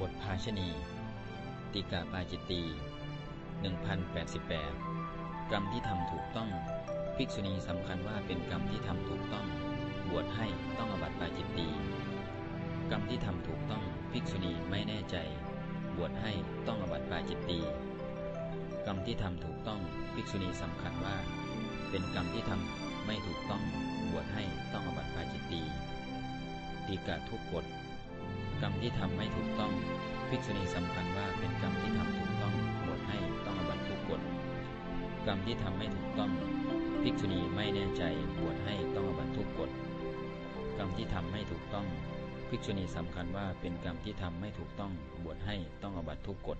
บทภาชณี ติกาปาจิตตี1088 กรรมที่ทำถูกต้อง ภิกษุณีสำคัญว่าเป็นกรรมที่ทำถูกต้อง บวชให้ต้องอบัติปาจิตตีกรรมที่ทำถูกต้อง ภิกษุณีไม่แน่ใจ บวชให้ต้องอบัติปาจิตตีกรรมที่ทำถูกต้อง ภิกษุณีสำคัญว่า เป็นกรรมที่ทำไม่ถูกต้อง บวชให้ต้องอบัติปาจิตตีตีกะทุกกฎ กรรมที่ทำไม่ถูกต้อง ภิกษุณีสำคัญว่าเป็นกรรมที่ทำถูกต้องบวชให้ต้องอบัตทุกกฎกรรมที่ทำไม่ถูกต้อง ภิกษุณีไม่แน่ใจบวชให้ต้องอบัตทุกกฎกรรมที่ทำไม่ถูกต้อง ภิกษุณีสำคัญว่าเป็นกรรมที่ทำไม่ถูกต้องบวชให้ต้องอบัตทุกกฎ